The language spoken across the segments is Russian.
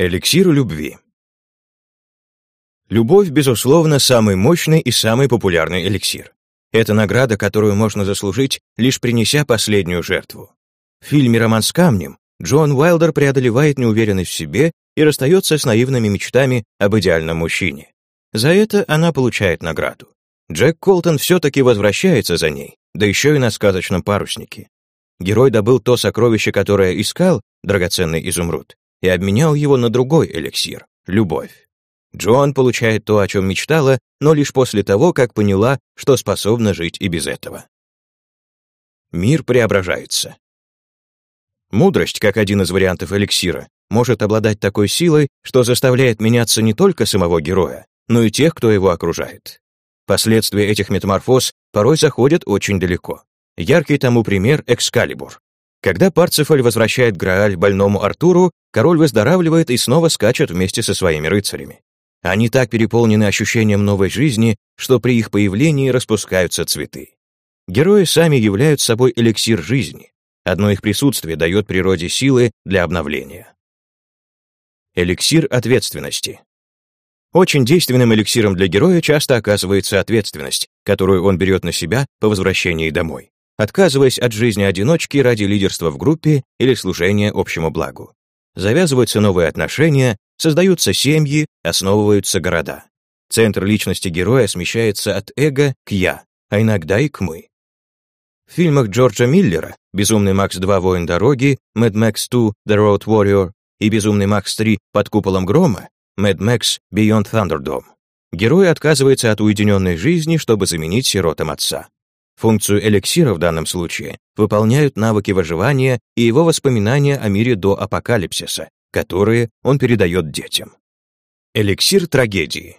Эликсир любви. Любовь, безусловно, самый мощный и самый популярный эликсир. Это награда, которую можно заслужить, лишь принеся последнюю жертву. В фильме «Роман с камнем» Джон Уайлдер преодолевает неуверенность в себе и расстается с наивными мечтами об идеальном мужчине. За это она получает награду. Джек Колтон все-таки возвращается за ней, да еще и на сказочном паруснике. Герой добыл то сокровище, которое искал, драгоценный изумруд, и обменял его на другой эликсир — любовь. Джоан получает то, о чем мечтала, но лишь после того, как поняла, что способна жить и без этого. Мир преображается. Мудрость, как один из вариантов эликсира, может обладать такой силой, что заставляет меняться не только самого героя, но и тех, кто его окружает. Последствия этих метаморфоз порой заходят очень далеко. Яркий тому пример — Экскалибур. Когда Парцефаль возвращает Грааль больному Артуру, король выздоравливает и снова скачет вместе со своими рыцарями. Они так переполнены ощущением новой жизни, что при их появлении распускаются цветы. Герои сами являются собой эликсир жизни. Одно их присутствие дает природе силы для обновления. Эликсир ответственности. Очень действенным эликсиром для героя часто оказывается ответственность, которую он берет на себя по возвращении домой отказываясь от жизни одиночки ради лидерства в группе или служения общему благу. Завязываются новые отношения, создаются семьи, основываются города. Центр личности героя смещается от эго к «я», а иногда и к «мы». В фильмах Джорджа Миллера «Безумный Макс 2. Воин дороги», «Mad Max 2. The Road Warrior» и «Безумный Макс 3. Под куполом грома» «Mad Max Beyond Thunderdome» герой отказывается от уединенной жизни, чтобы заменить сиротам отца. Функцию эликсира в данном случае выполняют навыки выживания и его воспоминания о мире до апокалипсиса, которые он передает детям. Эликсир трагедии.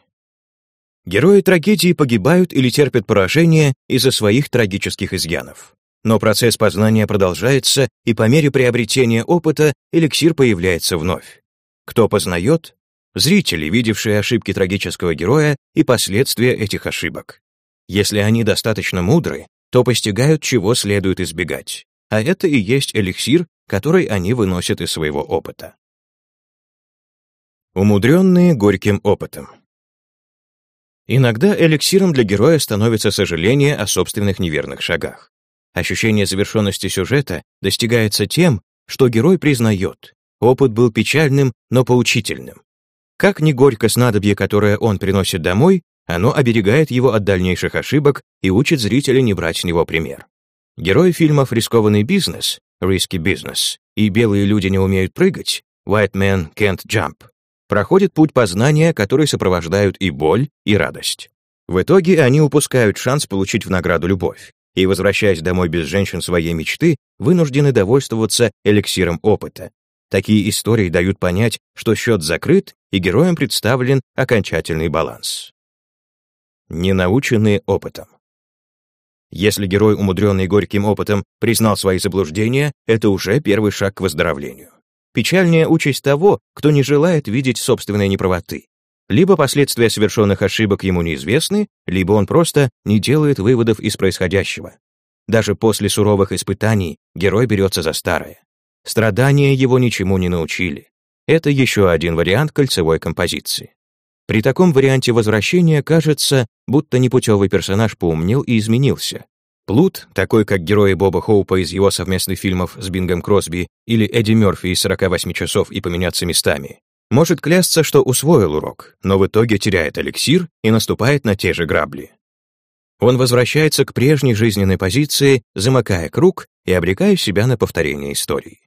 Герои трагедии погибают или терпят поражение из-за своих трагических изъянов. Но процесс познания продолжается, и по мере приобретения опыта эликсир появляется вновь. Кто познает? Зрители, видевшие ошибки трагического героя и последствия этих ошибок. Если они достаточно мудры, то постигают, чего следует избегать. А это и есть эликсир, который они выносят из своего опыта. Умудренные горьким опытом. Иногда эликсиром для героя становится сожаление о собственных неверных шагах. Ощущение завершенности сюжета достигается тем, что герой признает, опыт был печальным, но поучительным. Как ни горько снадобье, которое он приносит домой, оно оберегает его от дальнейших ошибок и учит зрителя не брать с него пример. Герои фильмов «Рискованный бизнес» (Risky Business) и «Белые люди не умеют прыгать» «White Men Can't Jump» проходят путь познания, который сопровождают и боль, и радость. В итоге они упускают шанс получить в награду любовь, и, возвращаясь домой без женщин своей мечты, вынуждены довольствоваться эликсиром опыта. Такие истории дают понять, что счет закрыт, и героям представлен окончательный баланс не наученные опытом. Если герой, умудренный горьким опытом, признал свои заблуждения, это уже первый шаг к выздоровлению. Печальнее участь того, кто не желает видеть собственной неправоты. Либо последствия совершенных ошибок ему неизвестны, либо он просто не делает выводов из происходящего. Даже после суровых испытаний герой берется за старое. Страдания его ничему не научили. Это еще один вариант кольцевой композиции. При таком варианте возвращения кажется, будто непутевый персонаж поумнел и изменился. Плут, такой как герои Боба Хоупа из его совместных фильмов с Бингом Кросби или Эдди Мёрфи из «48 часов и поменяться местами», может клясться, что усвоил урок, но в итоге теряет эликсир и наступает на те же грабли. Он возвращается к прежней жизненной позиции, замыкая круг и обрекая себя на повторение истории.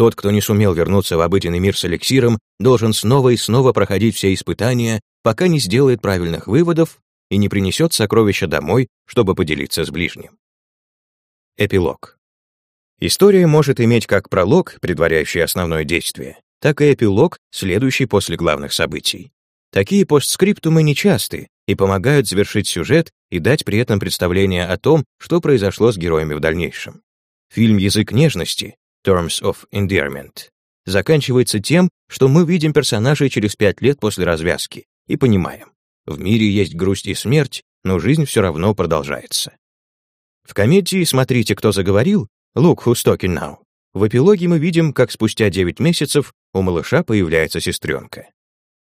Тот, кто не сумел вернуться в обыденный мир с эликсиром, должен снова и снова проходить все испытания, пока не сделает правильных выводов и не принесет сокровища домой, чтобы поделиться с ближним. Эпилог. История может иметь как пролог, предваряющий основное действие, так и эпилог, следующий после главных событий. Такие постскриптумы нечасты и помогают завершить сюжет и дать при этом представление о том, что произошло с героями в дальнейшем. Фильм «Язык нежности» Terms of Endearment, заканчивается тем, что мы видим персонажей через пять лет после развязки и понимаем, в мире есть грусть и смерть, но жизнь все равно продолжается. В комедии «Смотрите, кто заговорил» Look Who's Talking Now в эпилоге мы видим, как спустя 9 месяцев у малыша появляется сестренка.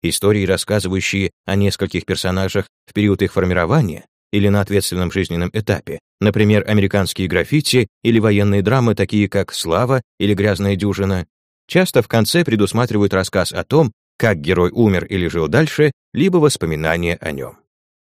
Истории, рассказывающие о нескольких персонажах в период их формирования или на ответственном жизненном этапе, например, американские граффити или военные драмы, такие как «Слава» или «Грязная дюжина», часто в конце предусматривают рассказ о том, как герой умер или жил дальше, либо воспоминания о нем.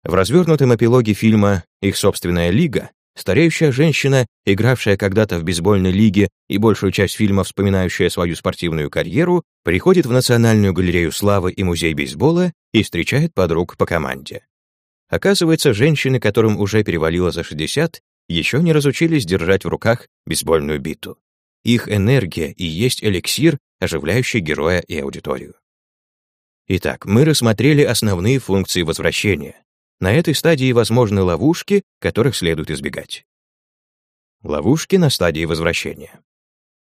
В развернутом эпилоге фильма «Их собственная лига» стареющая женщина, игравшая когда-то в бейсбольной лиге и большую часть фильма вспоминающая свою спортивную карьеру, приходит в Национальную галерею славы и музей бейсбола и встречает подруг по команде. Оказывается, женщины, которым уже перевалило за 60, еще не разучились держать в руках бейсбольную биту. Их энергия и есть эликсир, оживляющий героя и аудиторию. Итак, мы рассмотрели основные функции возвращения. На этой стадии возможны ловушки, которых следует избегать. Ловушки на стадии возвращения.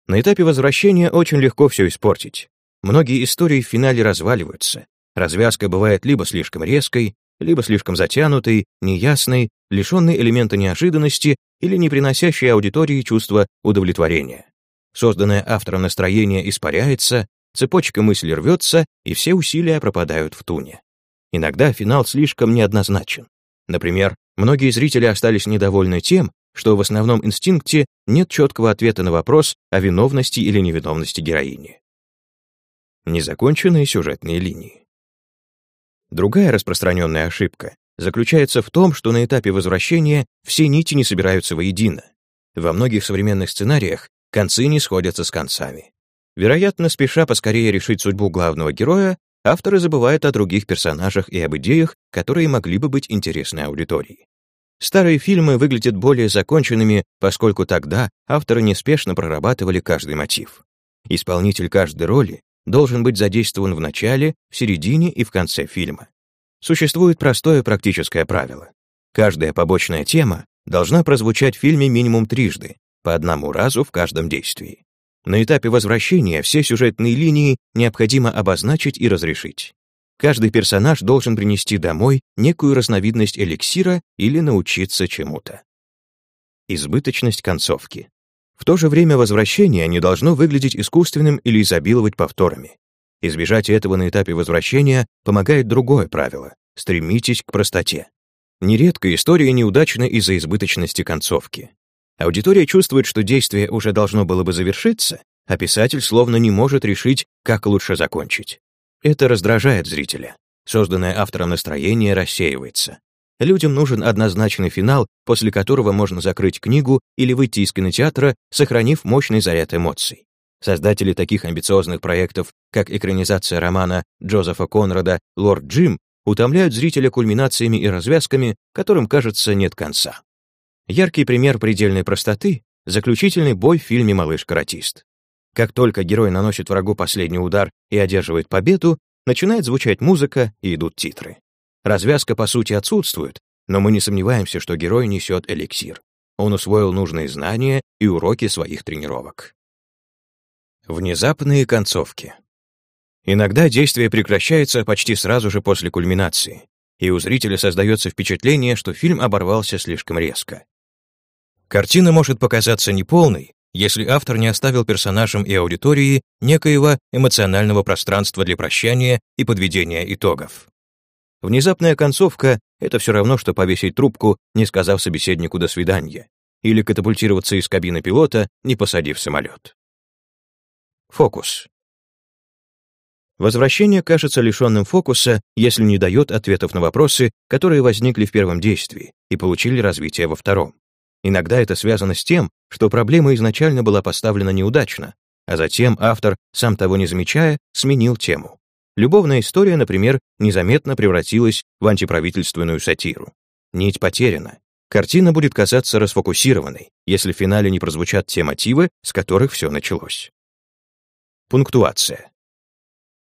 На этапе возвращения очень легко все испортить. Многие истории в финале разваливаются. Развязка бывает либо слишком резкой, либо слишком затянутой, неясной, лишенной элемента неожиданности или не приносящей аудитории чувства удовлетворения. Созданное автором настроение испаряется, цепочка мысли рвется, и все усилия пропадают в туне. Иногда финал слишком неоднозначен. Например, многие зрители остались недовольны тем, что в основном инстинкте нет четкого ответа на вопрос о виновности или невиновности героини. Незаконченные сюжетные линии. Другая распространенная ошибка заключается в том, что на этапе возвращения все нити не собираются воедино. Во многих современных сценариях концы не сходятся с концами. Вероятно, спеша поскорее решить судьбу главного героя, авторы забывают о других персонажах и об идеях, которые могли бы быть интересны аудитории. Старые фильмы выглядят более законченными, поскольку тогда авторы неспешно прорабатывали каждый мотив. Исполнитель каждой роли должен быть задействован в начале, в середине и в конце фильма. Существует простое практическое правило. Каждая побочная тема должна прозвучать в фильме минимум трижды, по одному разу в каждом действии. На этапе возвращения все сюжетные линии необходимо обозначить и разрешить. Каждый персонаж должен принести домой некую разновидность эликсира или научиться чему-то. Избыточность концовки. В то же время возвращение не должно выглядеть искусственным или изобиловать повторами. Избежать этого на этапе возвращения помогает другое правило — стремитесь к простоте. Нередко история неудачна из-за избыточности концовки. Аудитория чувствует, что действие уже должно было бы завершиться, а писатель словно не может решить, как лучше закончить. Это раздражает зрителя. Созданное автором настроение рассеивается. Людям нужен однозначный финал, после которого можно закрыть книгу или выйти из кинотеатра, сохранив мощный заряд эмоций. Создатели таких амбициозных проектов, как экранизация романа Джозефа Конрада «Лорд Джим», утомляют зрителя кульминациями и развязками, которым, кажется, нет конца. Яркий пример предельной простоты — заключительный бой в фильме «Малыш-каратист». Как только герой наносит врагу последний удар и одерживает победу, начинает звучать музыка и идут титры. Развязка, по сути, отсутствует, но мы не сомневаемся, что герой несет эликсир. Он усвоил нужные знания и уроки своих тренировок. Внезапные концовки. Иногда действие прекращается почти сразу же после кульминации, и у зрителя создается впечатление, что фильм оборвался слишком резко. Картина может показаться неполной, если автор не оставил персонажам и аудитории некоего эмоционального пространства для прощания и подведения итогов. Внезапная концовка — это все равно, что повесить трубку, не сказав собеседнику «до свидания», или катапультироваться из кабины пилота, не посадив самолет. Фокус. Возвращение кажется лишенным фокуса, если не дает ответов на вопросы, которые возникли в первом действии и получили развитие во втором. Иногда это связано с тем, что проблема изначально была поставлена неудачно, а затем автор, сам того не замечая, сменил тему. Любовная история, например, незаметно превратилась в антиправительственную сатиру. Нить потеряна. Картина будет казаться расфокусированной, если в финале не прозвучат те мотивы, с которых все началось. Пунктуация.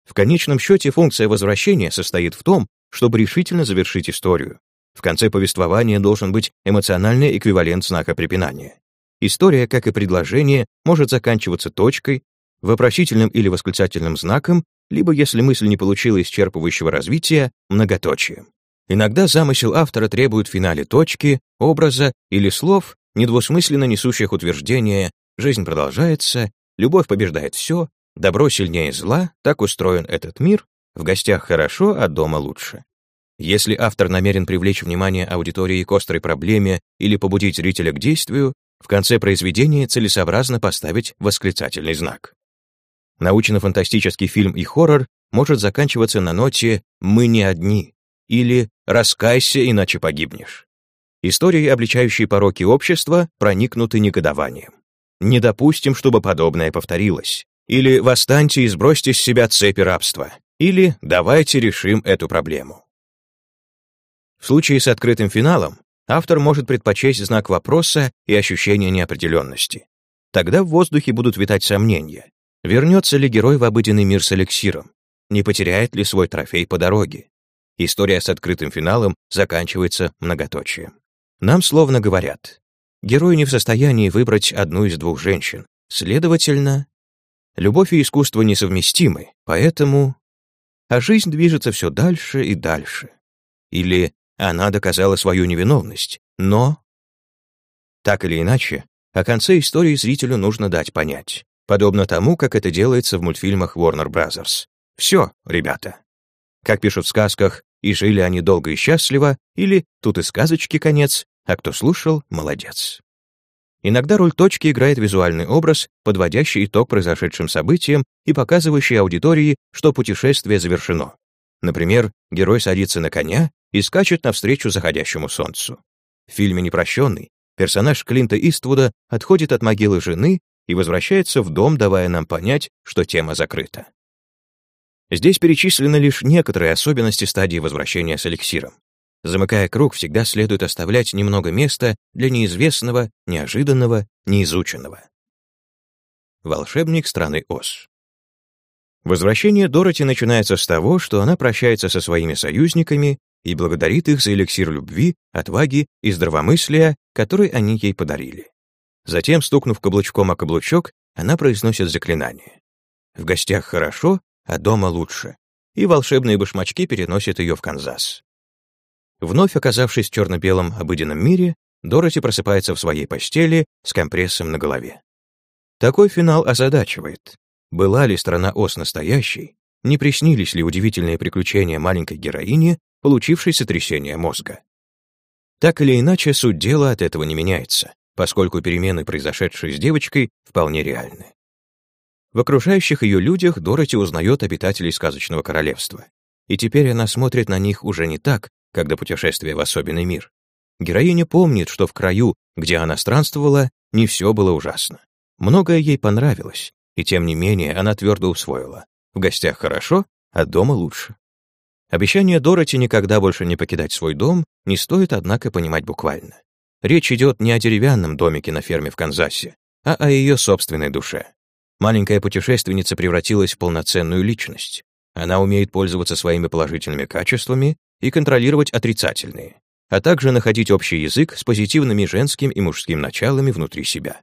В конечном счете функция возвращения состоит в том, чтобы решительно завершить историю, в конце повествования должен быть эмоциональный эквивалент знака препинания. История, как и предложение, может заканчиваться точкой, вопросительным или восклицательным знаком, либо, если мысль не получила исчерпывающего развития, многоточием. Иногда замысел автора требует в финале точки, образа или слов, недвусмысленно несущих утверждение «жизнь продолжается», «любовь побеждает все» Добро сильнее зла, так устроен этот мир, в гостях хорошо, а дома лучше. Если автор намерен привлечь внимание аудитории к острой проблеме или побудить зрителя к действию, в конце произведения целесообразно поставить восклицательный знак. Научно-фантастический фильм и хоррор может заканчиваться на ноте «Мы не одни» или «Раскайся, иначе погибнешь». Истории, обличающие пороки общества, проникнуты негодованием. Не допустим, чтобы подобное повторилось. Или «Восстаньте и сбросьте с себя цепи рабства». Или «Давайте решим эту проблему». В случае с открытым финалом автор может предпочесть знак вопроса и ощущение неопределенности. Тогда в воздухе будут витать сомнения. Вернется ли герой в обыденный мир с эликсиром? Не потеряет ли свой трофей по дороге? История с открытым финалом заканчивается многоточием. Нам словно говорят, герой не в состоянии выбрать одну из двух женщин. Следовательно, любовь и искусство несовместимы, поэтому... А жизнь движется все дальше и дальше. Или она доказала свою невиновность, но... Так или иначе, о конце истории зрителю нужно дать понять, подобно тому, как это делается в мультфильмах Warner Bros. Все, ребята. Как пишут в сказках, и жили они долго и счастливо, или тут и сказочки конец, а кто слушал, молодец. Иногда роль точки играет визуальный образ, подводящий итог произошедшим событиям и показывающий аудитории, что путешествие завершено. Например, герой садится на коня и скачет навстречу заходящему солнцу. В фильме «Непрощенный» персонаж Клинта Иствуда отходит от могилы жены и возвращается в дом, давая нам понять, что тема закрыта. Здесь перечислены лишь некоторые особенности стадии возвращения с эликсиром. Замыкая круг, всегда следует оставлять немного места для неизвестного, неожиданного, неизученного. Волшебник страны Оз. Возвращение Дороти начинается с того, что она прощается со своими союзниками и благодарит их за эликсир любви, отваги и здравомыслия, который они ей подарили. Затем, стукнув каблучком о каблучок, она произносит заклинание. В гостях хорошо, а дома лучше. И волшебные башмачки переносят ее в Канзас. Вновь оказавшись в черно-белом обыденном мире, Дороти просыпается в своей постели с компрессом на голове. Такой финал озадачивает. Была ли страна Ос настоящей? Не приснились ли удивительные приключения маленькой героини, получившей сотрясение мозга? Так или иначе, суть дела от этого не меняется, поскольку перемены, произошедшие с девочкой, вполне реальны. В окружающих ее людях Дороти узнает обитателей сказочного королевства. И теперь она смотрит на них уже не так, как до путешествия в особенный мир. Героиня помнит, что в краю, где она странствовала, не все было ужасно. Многое ей понравилось, и тем не менее она твердо усвоила. В гостях хорошо, а дома лучше. Обещание Дороти никогда больше не покидать свой дом не стоит, однако, понимать буквально. Речь идет не о деревянном домике на ферме в Канзасе, а о ее собственной душе. Маленькая путешественница превратилась в полноценную личность. Она умеет пользоваться своими положительными качествами и контролировать отрицательные, а также находить общий язык с позитивными женским и мужским началами внутри себя.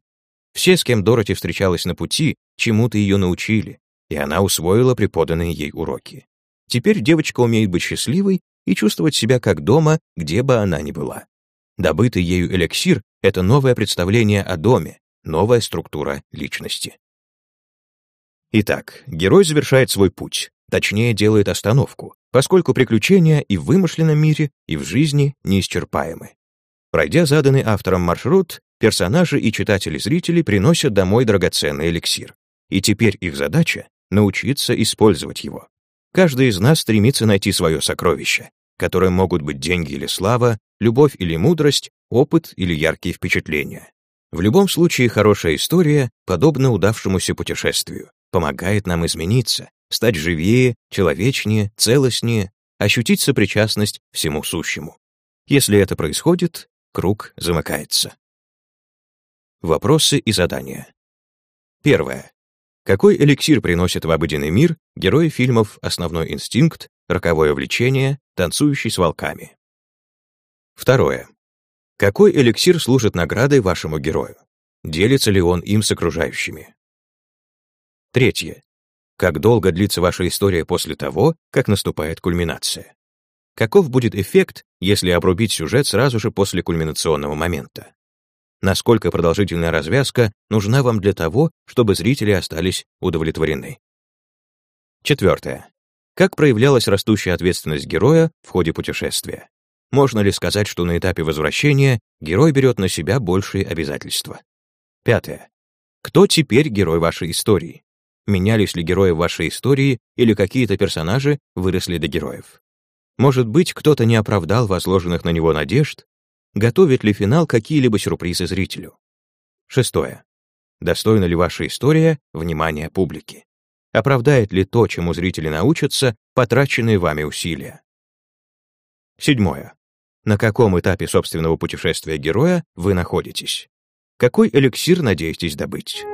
Все, с кем Дороти встречалась на пути, чему-то ее научили, и она усвоила преподанные ей уроки. Теперь девочка умеет быть счастливой и чувствовать себя как дома, где бы она ни была. Добытый ею эликсир — это новое представление о доме, новая структура личности. Итак, герой завершает свой путь, точнее делает остановку, поскольку приключения и в вымышленном мире, и в жизни неисчерпаемы. Пройдя заданный автором маршрут, персонажи и читатели-зрители приносят домой драгоценный эликсир. И теперь их задача — научиться использовать его. Каждый из нас стремится найти свое сокровище, которым могут быть деньги или слава, любовь или мудрость, опыт или яркие впечатления. В любом случае, хорошая история подобна удавшемуся путешествию, помогает нам измениться, стать живее, человечнее, целостнее, ощутить сопричастность всему сущему. Если это происходит, круг замыкается. Вопросы и задания. Первое. Какой эликсир приносит в обыденный мир герои фильмов «Основной инстинкт», «Роковое влечение», «Танцующий с волками»? Второе. Какой эликсир служит наградой вашему герою? Делится ли он им с окружающими? Третье. Как долго длится ваша история после того, как наступает кульминация? Каков будет эффект, если обрубить сюжет сразу же после кульминационного момента? Насколько продолжительная развязка нужна вам для того, чтобы зрители остались удовлетворены. Четвертое. Как проявлялась растущая ответственность героя в ходе путешествия? Можно ли сказать, что на этапе возвращения герой берет на себя большие обязательства? Пятое. Кто теперь герой вашей истории? Менялись ли герои вашей истории или какие-то персонажи выросли до героев? Может быть, кто-то не оправдал возложенных на него надежд? Готовит ли финал какие-либо сюрпризы зрителю? Шестое. Достойна ли ваша история внимания публики? Оправдает ли то, чему зрители научатся, потраченные вами усилия? Седьмое. На каком этапе собственного путешествия героя вы находитесь? Какой эликсир надеетесь добыть?